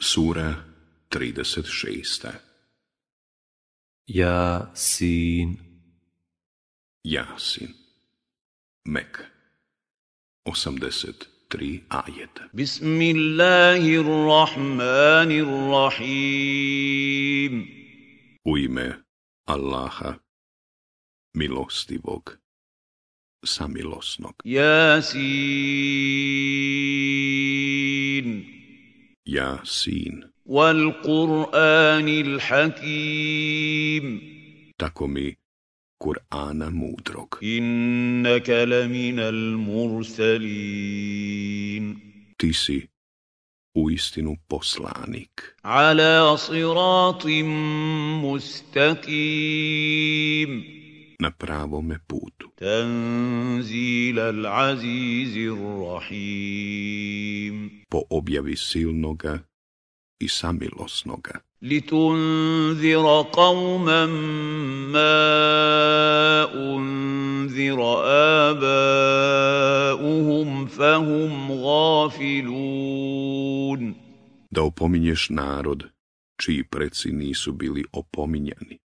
Sura 36. Jasin. Jasin. Mek. 83 ajeta. Bismillahirrahmanirrahim. U ime Allaha, milostivog, samilosnog. Jasin. Jasin. Wal Qur'anil Hakim. Tako mi Kur'ana mudrog. Innaka laminal mursalin. Ti si u istinu poslanik. Ala siratim mustaqim. Na pravome putu. تنزيل العزيز الرحيم Po objavi silnoga i samilosnoga. لتنذر قوما ما أنذر آباؤهم فهم غافلون Da opominješ narod čiji preci nisu bili opominjani,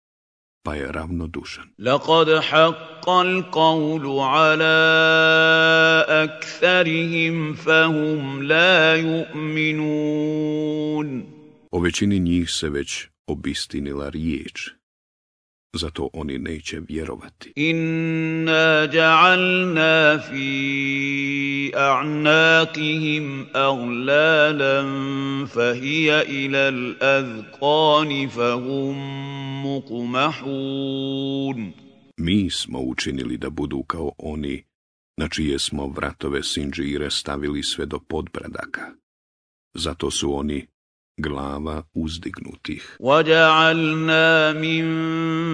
pa je ravnodušan. Laqad haqqal qawlu ala aktharihim fahum la yu'minun. O većini njih se već obistinila riječ, zato oni neće vjerovati. Inna ja'alna fi a'naqihim aglalan fahiya ila al-azqani fahum muqmahun. Mi smo učinili da budu kao oni na čije smo vratove sinđire stavili sve do podbradaka. Zato su oni glava uzdignutih. وجعلنا من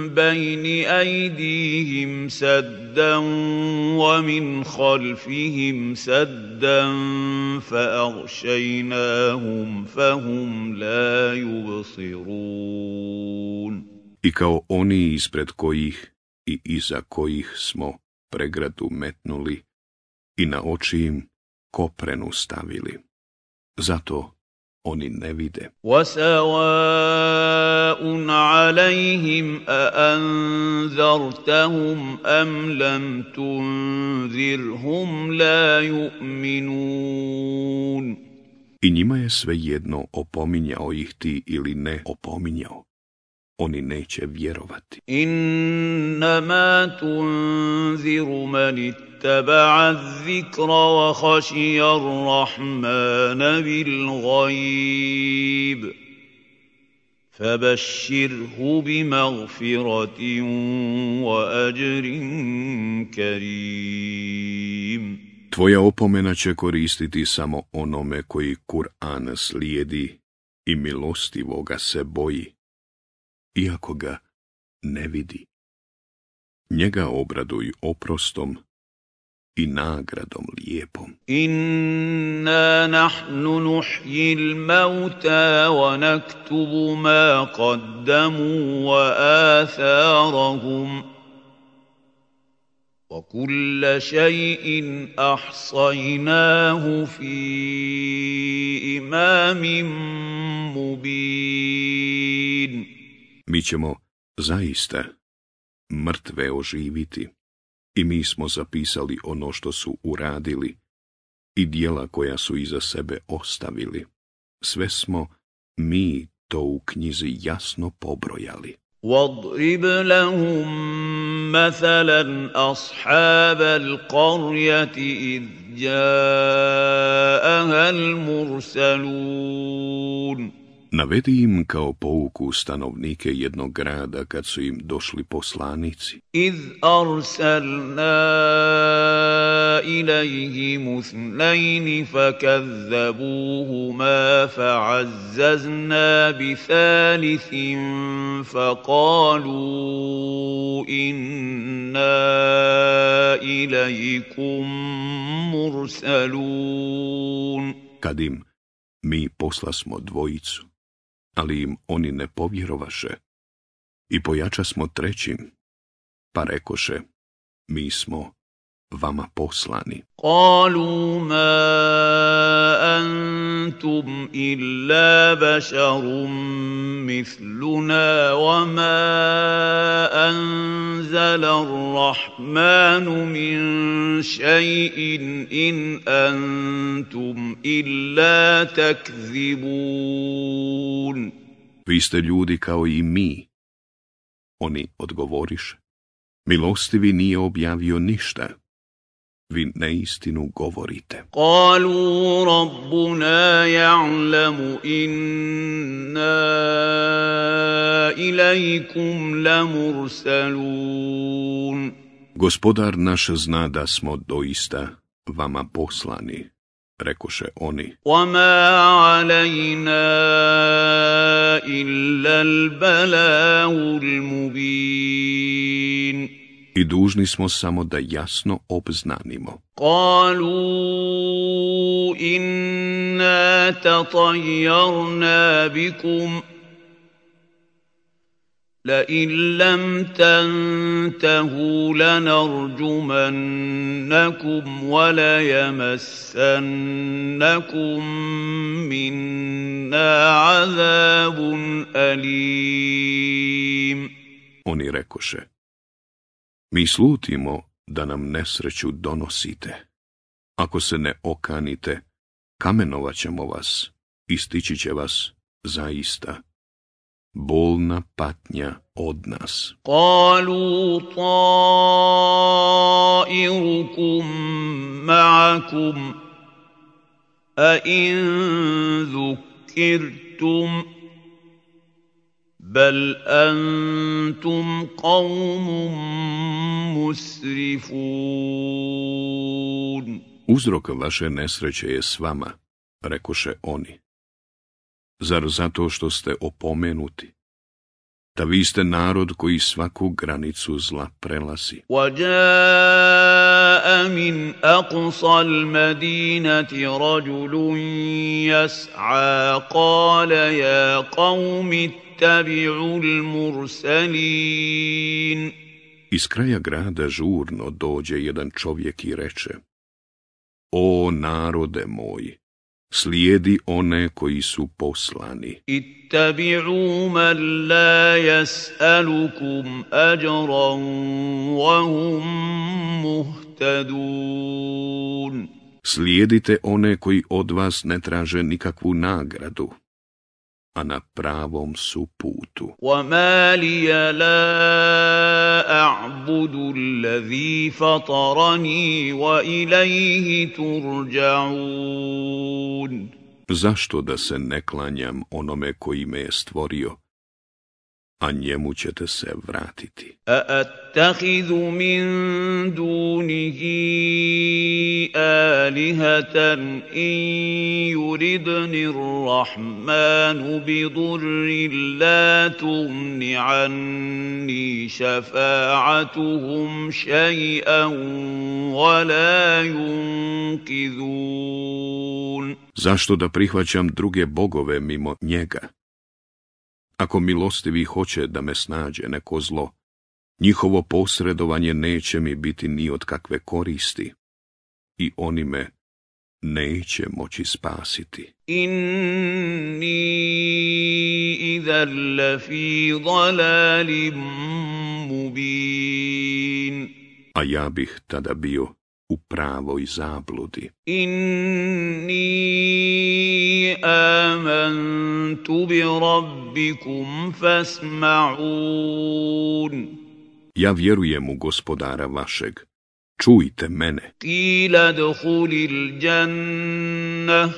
بين أيديهم سدا ومن خلفهم سدا فأغشيناهم فهم لا يبصرون I kao oni ispred kojih i iza kojih smo pregradu metnuli i na oči im koprenu stavili. Zato oni ne vide. وسواء عليهم أأنذرتهم أم لم تنذرهم لا يؤمنون I njima je svejedno opominjao ih ti ili ne opominjao. Oni neće vjerovati. إنما تنذر من اتبع الذكر وخشي الرحمن بالغيب فبشره بمغفرة وأجر كريم Tvoja opomena će koristiti samo onome koji Kur'an slijedi i milostivoga se boji, iako ga ne vidi. Njega obraduj oprostom i nagradom lijepom. Inna nahnu nuhyi l-mauta wa naktubu ma qaddamu wa atharahum. Wa kulla šajin ahsajnahu fi imamim mubin. Mi ćemo zaista mrtve oživiti i mi smo zapisali ono što su uradili i dijela koja su iza sebe ostavili. Sve smo mi to u knjizi jasno pobrojali. واضرب لَهُمْ مَثَلًا أَصْحَابَ الْقَرْيَةِ إِذْ جَاءَهَا الْمُرْسَلُونَ Navedi im kao pouku stanovnike jednog grada kad su im došli poslanici. Iz arsalna ilaihim uthnajni fakazzabuhuma fa'azzazna bi thalithin faqalu inna ilaikum mursalun. Kad im mi posla smo dvojicu ali im oni ne povjerovaše. I pojača smo trećim, pa rekoše, mi smo vama poslani. Qalu ma antum illa basharun mithluna wa ma anzala ar-rahmanu min shay'in in antum illa takzibun. Vi ste ljudi kao i mi. Oni odgovoriš. Milostivi nije objavio ništa vi neistinu govorite. Kalu rabbuna ja'lamu inna ilajkum lamursalun. Gospodar naš zna da smo doista vama poslani, rekoše oni. Wama alajna illa al mubin. I dužni smo samo da jasno obznanimo. قالوا إنا تطيرنا بكم لئن لم تنتهوا لنرجمنكم وليمسنكم منا عذاب أليم Oni rekoše, Mi slutimo da nam nesreću donosite. Ako se ne okanite, kamenovat ćemo vas i stići će vas zaista. Bolna patnja od nas. Kalu ta'irukum ma'akum, a in zukirtum بل أنتم قوم مسرفون Uzrok vaše nesreće je s vama, rekoše oni. Zar zato što ste opomenuti? Da vi ste narod koji svaku granicu zla prelazi. وجاء من أقصى المدينة رجل يسعى قال يا قوم اتبعوا المرسلين Iz kraja grada žurno dođe jedan čovjek i reče, O narode moji, slijedi one koji su poslani. اتبعوا من لا يسألكم أجرا وهم مهتدون Slijedite one koji od vas ne traže nikakvu nagradu, a na pravom su putu. وما لي لا أعبد الذي فطرني وإليه ترجعون Zašto da se ne klanjam onome koji me je stvorio, a njemu ćete se vratiti. Attahidu min dunihi alihatan in yuridni rahmanu bi durri la tumni anni šafa'atuhum šaj'an wa la yunkidun. Zašto da prihvaćam druge bogove mimo njega? Ako milostivi hoće da me snađe neko zlo, njihovo posredovanje neće mi biti ni od kakve koristi i oni me neće moći spasiti. Inni idalla fi dalalim mubin. A ja bih tada bio u pravoj zabludi. إني آمنت بربكم فاسمعون Ja vjerujem u gospodara vašeg. Čujte mene. قيل ادخل الجنة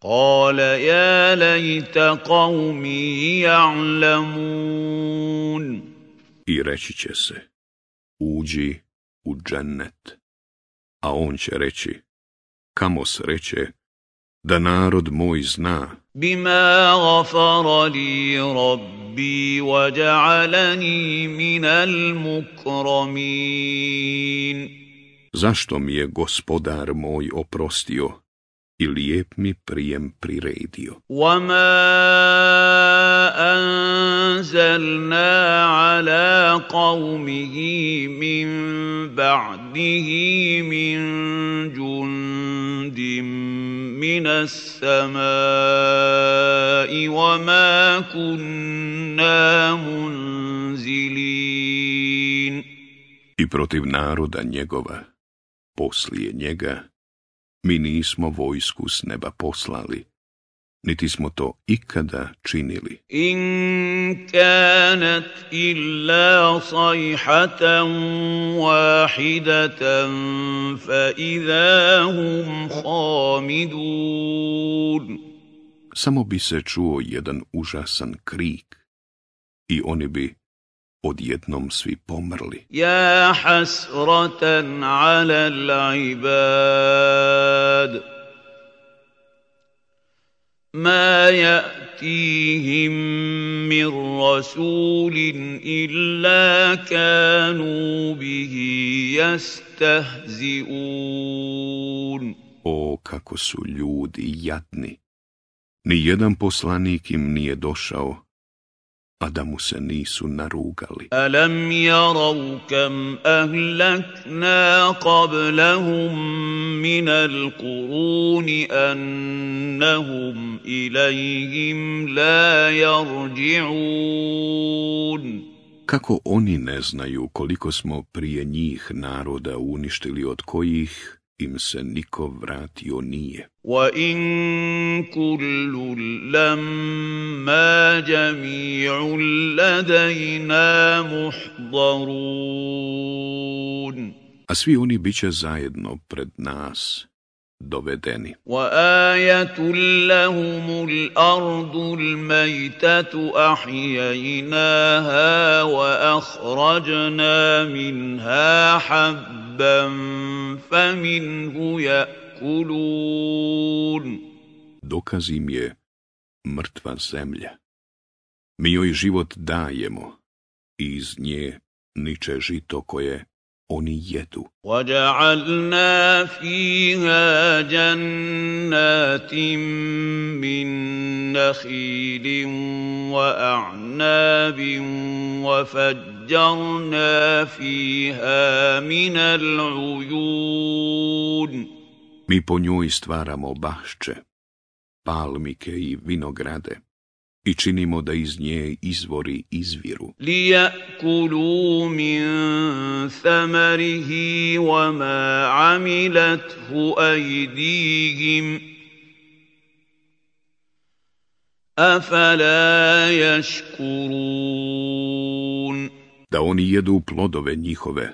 قال يا ليت قومي يعلمون I reći će se, uđi u džennet. A on će reći, kamo sreće, da narod moj zna. Bima gafara li rabbi wa ja'alani minal mukramin. Zašto mi je gospodar moj oprostio i lijep mi prijem priredio. وما أنزلنا على قومه من بعده من جند من السماء وما كنا منزلين I protiv naroda njegova, poslije njega, mi nismo vojsku s neba poslali, niti smo to ikada činili. In kanat illa sayhatan wahidatan fa idahum hamidun. Samo bi se čuo jedan užasan krik i oni bi odjednom svi pomrli. Ja hasratan ala l'ibad. Ma ya'tihim mir rasulin illa kanu bihi jastahzi'un. O kako su ljudi jadni! Nijedan poslanik im nije došao, a da mu se nisu narugali. Alam jarav kam ahlakna qablahum min alquruni annahum ilayhim la yarđi'un. Kako oni ne znaju koliko smo prije njih naroda uništili od kojih im se niko vratio nije. وإن كل لما جميع لدينا محضرون A svi oni bit će zajedno pred nas dovedeni. وآية لهم الأرض الميتة أحييناها وأخرجنا منها حبا فمنه يأكلون Dokaz im je mrtva zemlja. Mi joj život dajemo i iz nje niče žito koje oni jedu. وجعلنا فيها جنات من نخيل وأعناب وفجرنا فيها من العيون Mi po njoj stvaramo bašče, palmike i vinograde i činimo da iz nje izvori izviru. Lijakulu min thamarihi wa ma amilathu ajdihim. Afala jaškurun. Da oni jedu plodove njihove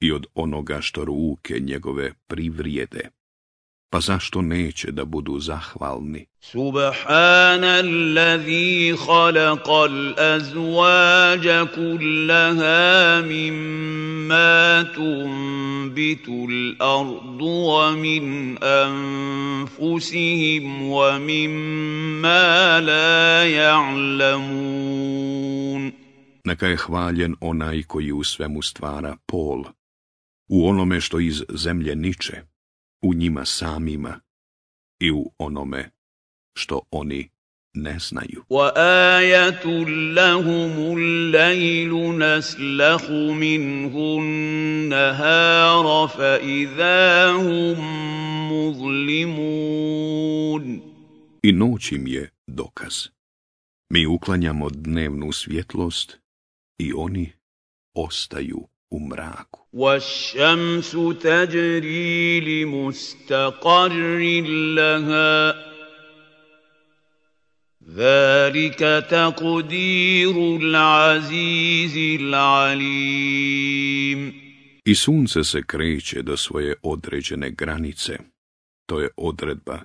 i od onoga što ruke njegove privrijede pa zašto neće da budu zahvalni? Subhanallazi khalaqal azwaja kullaha mimma tumbitu ardu wa min anfusihim wa mimma la ya'lamun. Neka je hvaljen onaj koji u svemu stvara pol, u onome što iz zemlje niče, u njima samima i u onome što oni ne znaju. وآية لهم الليل نسلخ منه النهار فإذا هم مظلمون I noć im je dokaz. Mi uklanjamo dnevnu svjetlost i oni ostaju u mraku. والشمس تجري لمستقر لها ذلك تقدير العزيز العليم I sunce se kreće do svoje određene granice. To je odredba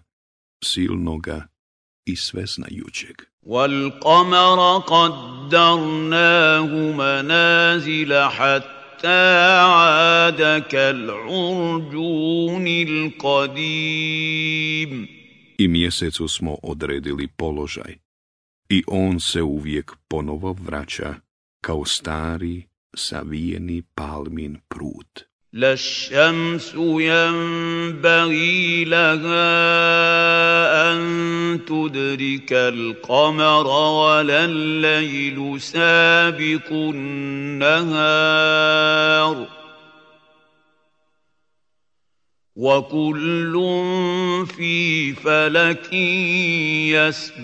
silnoga i sveznajućeg. والقمر قدرناه منازل حتى عاد كالعرجون القديم I mjesecu smo odredili položaj. I on se uvijek ponovo vraća kao stari, savijeni palmin prut. لا الشمس ينبغي لها أن تدرك القمر ولا الليل سابق النهار وكل في فلك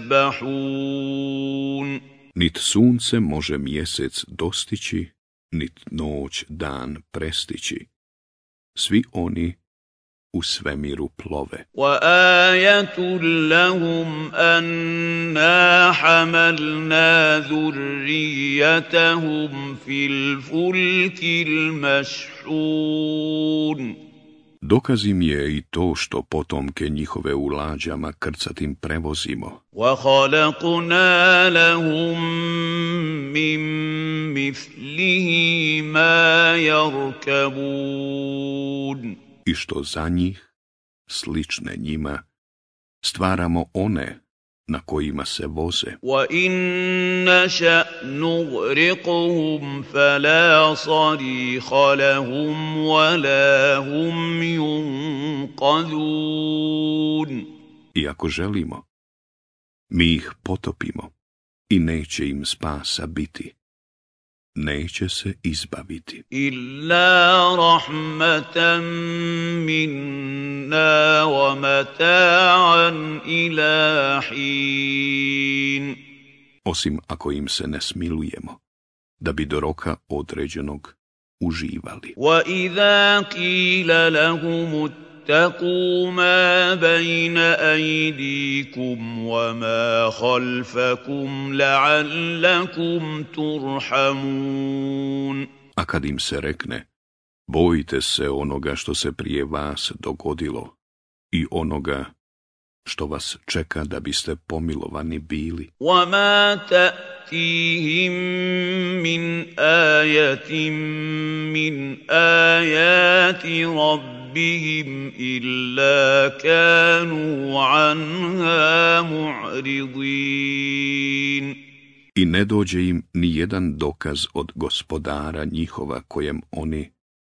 يسبحون Nit sunce može mjesec dostići, nit noć dan prestići. Svi oni u svemiru plove. وآية لهم أنا حملنا ذريتهم في الفلك المشحون Dokaz im je i to što potomke njihove u lađama krcatim prevozimo. وخلقنا لهم من مثله ما يركبون I što za njih, slične njima, stvaramo one na kojima se voze. Wa inna nughriquhum fala sariha lahum wa hum yunqadun. I ako želimo, mi ih potopimo i neće im spasa biti neće se izbaviti. Illa rahmatan minna wa mata'an ila hin. Osim ako im se ne smilujemo, da bi do roka određenog uživali. Wa idha qila lahumut اتقوا ما بين أيديكم وما خلفكم لعلكم ترحمون A kad im se rekne, bojite se onoga što se prije vas dogodilo i onoga što vas čeka da biste pomilovani bili. وما تأتيهم من آية من آيات ربهم إلا كانوا عنها معرضين I ne dođe im ni jedan dokaz od gospodara njihova kojem oni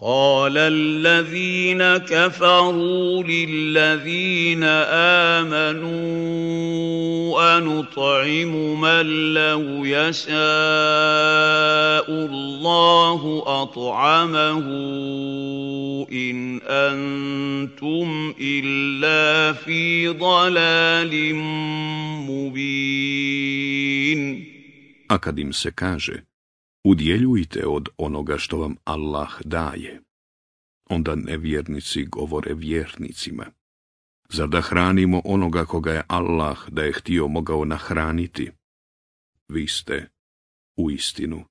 قال الذين كفروا للذين آمنوا أنطعم من لو يشاء الله أطعمه إن أنتم إلا في ضلال مبين. A kad im se kaže, udjeljujte od onoga što vam Allah daje, onda nevjernici govore vjernicima. Zar da hranimo onoga koga je Allah da je htio mogao nahraniti? Vi ste, u istinu,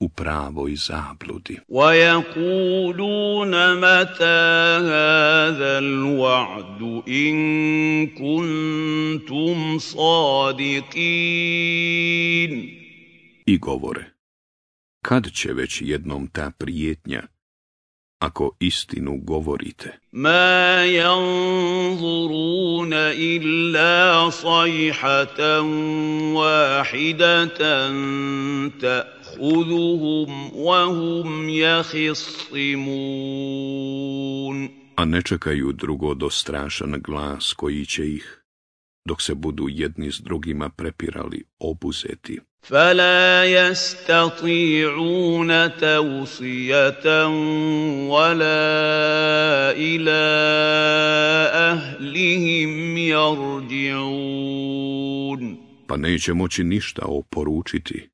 u pravoj zabludi. ويقولون متى هذا الوعد إن كنتم صادقين I govore, kad će već jednom ta prijetnja, ako istinu govorite? Ma janzuruna illa sajhatan wahidatan ta'huduhum wa hum. A ne čekaju drugo do strašan glas koji će ih, dok se budu jedni s drugima prepirali, obuzeti. فلا يستطيعون توصية ولا إلى أهلهم يرجعون Pa neće moći ništa oporučiti,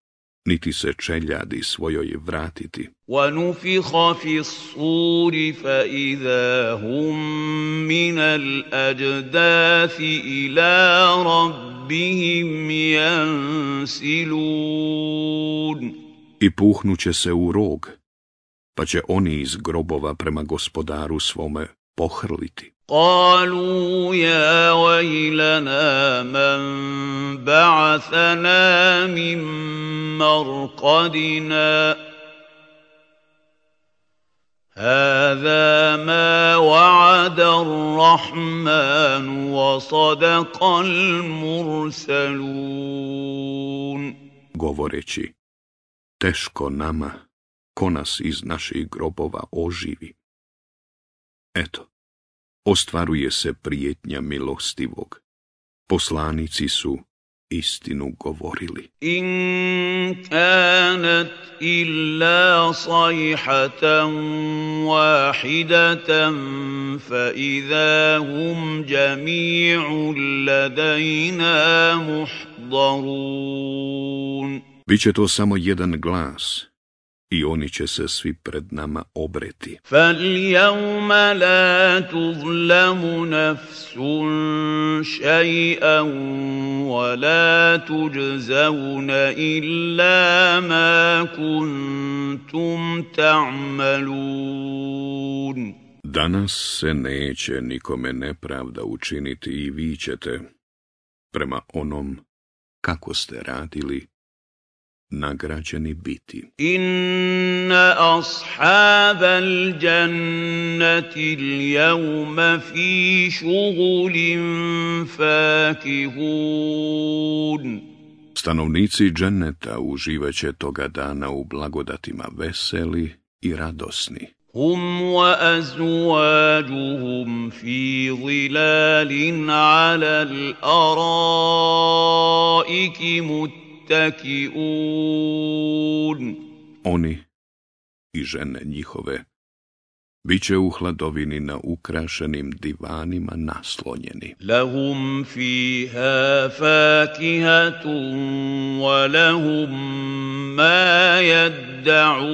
niti se čeljadi svojoj vratiti. ونفخ في الصور فإذا هم من الأجداث إلى ربهم ينسلون I puhnuće se u rog, pa će oni iz grobova prema gospodaru svome pohrliti. قالوا يا ويلنا من بعثنا من مرقدنا هذا ما وعد الرحمن وصدق المرسلون govoreći, teško nama, ko nas iz naših grobova oživi. Eto, ostvaruje se prijetnja milostivog. Poslanici su istinu govorili. In kanat illa sajhatan wahidatan fa iza hum jami'u ladajna muhdarun. Biće to samo jedan glas, i oni će se svi pred nama obreti. فاليوم لا تظلم نفس شيئا ولا تجزون إلا ما كنتم تعملون Danas se neće nikome nepravda učiniti i vi ćete, prema onom kako ste radili, nagrađeni biti. إن أصحاب الجنة اليوم في شغل فاكهون Stanovnici dženeta uživaće toga dana u blagodatima veseli i radosni. هم وأزواجهم في ظلال على الأرائك متكئون oni i žene njihove bit će u hladovini na ukrašenim divanima naslonjeni. Lahum fiha fakihatum wa lahum ma yadda'un.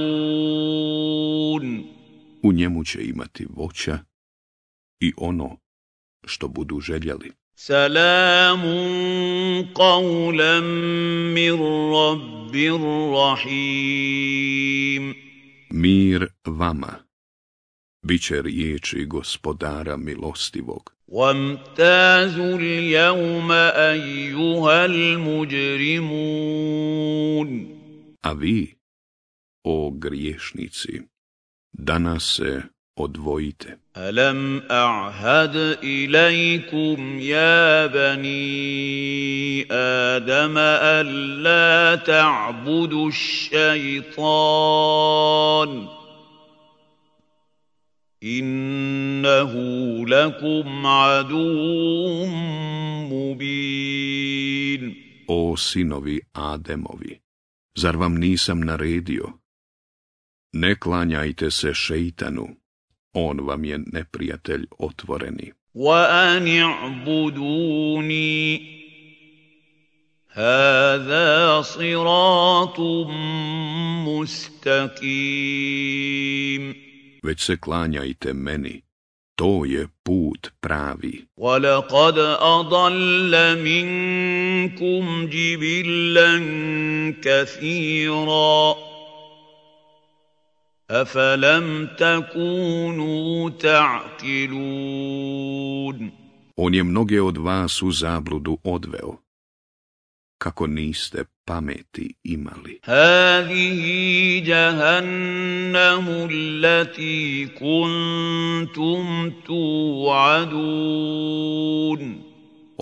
U njemu će imati voća i ono što budu željeli. سلام قولا من رب رحيم Mir vama, bit će riječi gospodara milostivog. وامتازوا اليوم أيها المجرمون A vi, o griješnici, danas se odvojite. Alam a'had ilaykum ya bani Adama an la ta'budu ash-shaytan Innahu lakum adum mubin. O sinovi Ademovi, zar vam nisam naredio? Ne klanjajte se šeitanu on vam je neprijatelj otvoreni. وأن اعبدوني هذا صراط مستقيم Već se klanjajte meni, to je put pravi. ولقد أضل منكم جبلا كثيرا أفلم تكونوا تعقلون On je mnoge od vas u zabludu odveo. Kako niste pameti imali. هذه جهنم التي كنتم توعدون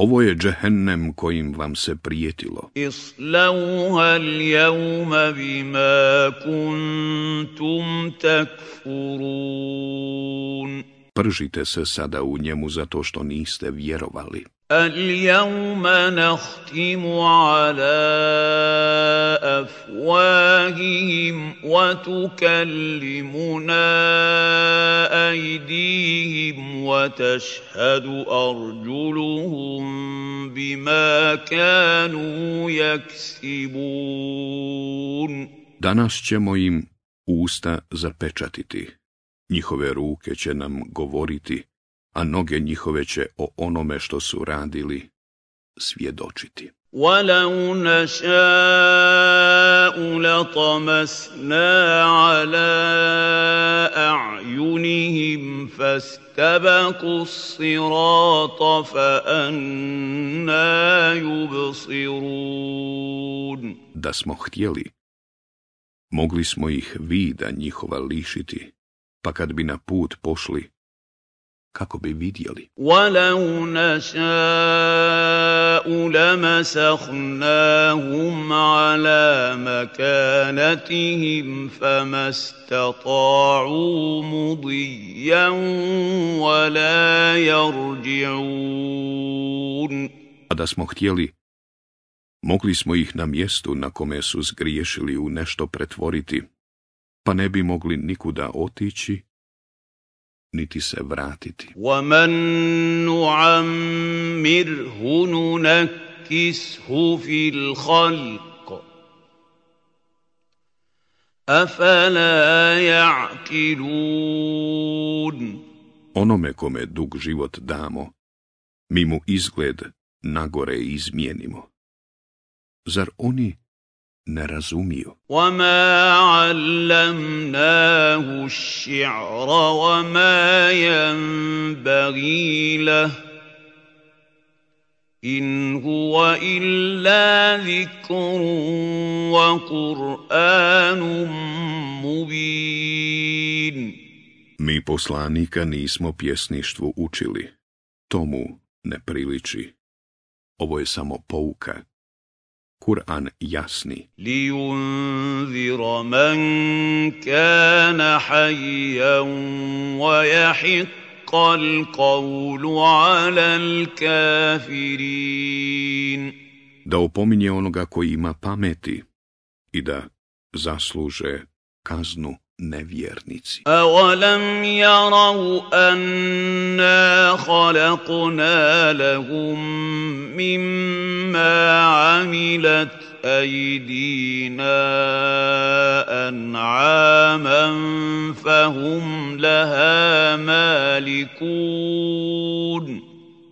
Ovo je džehennem kojim vam se prijetilo. اصلوها اليوم بما كنتم تكفرون Pržite se sada u njemu zato što niste vjerovali. اليوم نختم على افواههم وتكلمنا ايديهم وتشهد ارجلهم بما كانوا يكسبون Danas ćemo im usta zapečatiti. Njihove ruke će nam govoriti, a noge njihove će o onome što su radili svjedočiti. ولو نشاء لطمسنا على اعينهم فاستبقوا الصراط فأنا يبصرون Da smo htjeli, mogli smo ih vida njihova lišiti, pa kad bi na put pošli, kako bi vidjeli. ولو نشاء لمسخناهم على مكانتهم فما استطاعوا مضيا ولا يرجعون A da smo htjeli, mogli smo ih na mjestu na kome su zgriješili u nešto pretvoriti, pa ne bi mogli nikuda otići, niti se vratiti. ومن نعمره ننكسه في الخلق أفلا يعقلون Onome kome dug život damo, mi mu izgled nagore izmijenimo. Zar oni ne razumiju? وما علمناه الشعر وما ينبغي له إن هو إلا ذكر وقرآن مبين Mi poslanika nismo pjesništvu učili. Tomu ne priliči. Ovo je samo pouka. Kur'an jasni. Li yunzira man kana hayyan wa yahiqqa al-qawlu ala al-kafirin. Da opominje onoga koji ima pameti i da zasluže kaznu nevjernici. Awalam yarau anna khalaqna lahum mimma amilat aydina an'aman fahum laha malikun.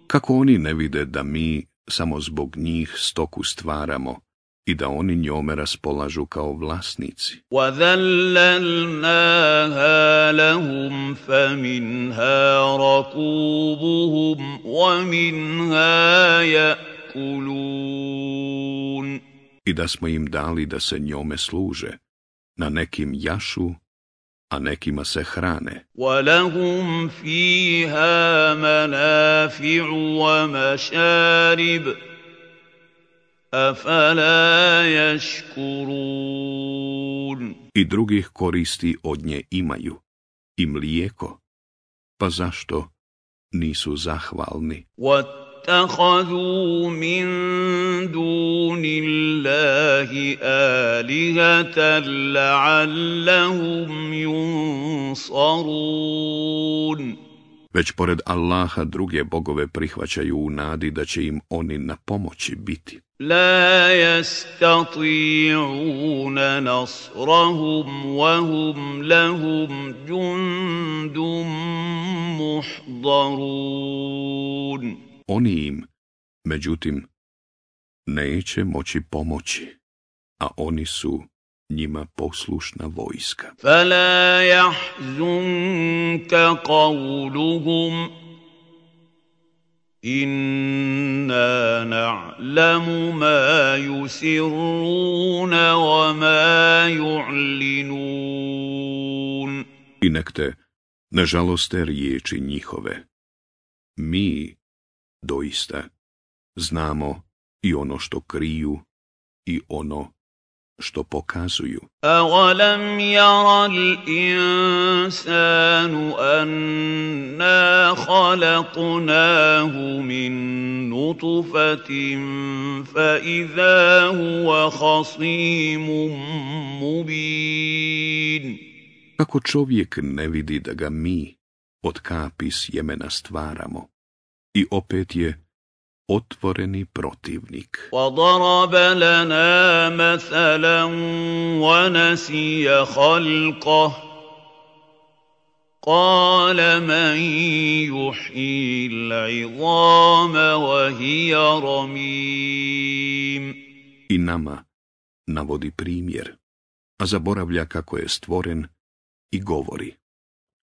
Kako oni ne vide da mi samo zbog njih stoku stvaramo, i da oni njome raspolažu kao vlasnici? وذللناها لهم فمنها ركوبهم ومنها يأكلون I da smo im dali da se njome služe, na nekim jašu, a nekima se hrane. ولهم فيها منافع ومشارب أفلا يشكرون I drugih koristi od nje imaju, i mlijeko, pa zašto nisu zahvalni? واتخذوا من دون الله آلهة لعلهم ينصرون Već pored Allaha druge bogove prihvaćaju u nadi da će im oni na pomoći biti. لا يستطيعون نصرهم وهم لهم جند محضرون Oni im, međutim, neće moći pomoći, a oni su njima poslušna vojska. فلا يحزنك قولهم انا نعلم ما يسرون وما يعلنون I nek te ne žaloste riječi njihove. Mi, doista, znamo i ono što kriju i ono što pokazuju. Awalam yara al-insanu anna khalaqnahu min nutfatin fa idha huwa khasimun mubin. Kako čovjek ne vidi da ga mi od kapi sjemena stvaramo i opet je otvoreni protivnik. وضرب لنا مثلا ونسي خلقه قال من يحيي العظام وهي رميم I nama navodi primjer, a zaboravlja kako je stvoren i govori.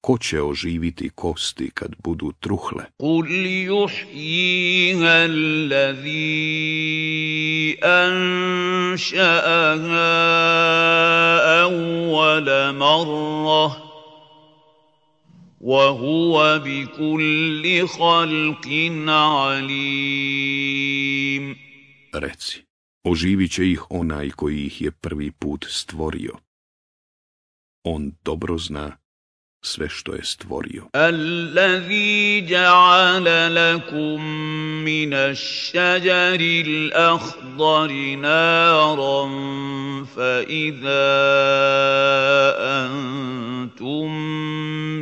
ko će oživiti kosti kad budu truhle? Kul juhjiha allazi anša'aha awala marrah, wa huwa bi kulli khalqin alim. Reci, oživit će ih onaj koji ih je prvi put stvorio. On dobro zna sve što je stvorio. Allazi ja'ala lakum min ash-shajari al-akhdari naran fa idha antum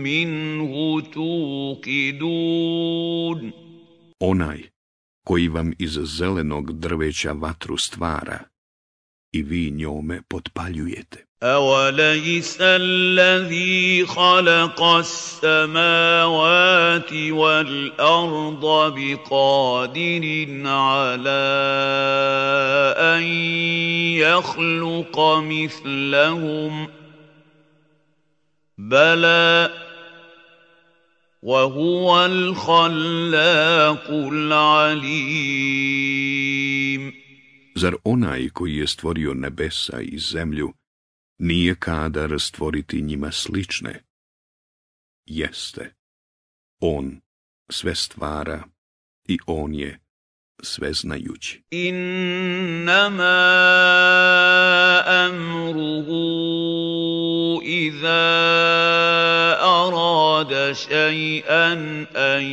minhu tuqidun Onaj koji vam iz zelenog drveća vatru stvara i vi njome potpaljujete. أوليس الذي خلق السماوات والأرض بقادر على أن يخلق مثلهم بلى وهو الخلاق العليم Zar onaj koji je stvorio nebesa i zemlju nije kadar stvoriti njima slične. Jeste. On sve stvara i on je sveznajući. Innama amruhu iza arada šajan an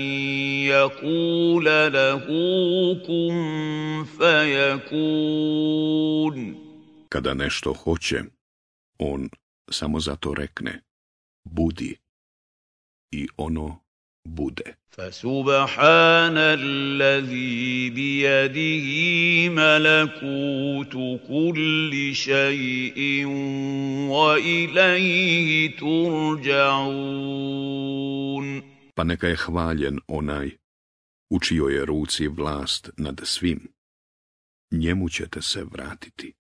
jakula lahu kun fajakun. Kada nešto hoće, on samo zato rekne, budi. I ono bude. فسبحان الذي بيده ملكوت كل شيء وإليه ترجعون Pa neka je hvaljen onaj u čijoj je ruci vlast nad svim. Njemu ćete se vratiti.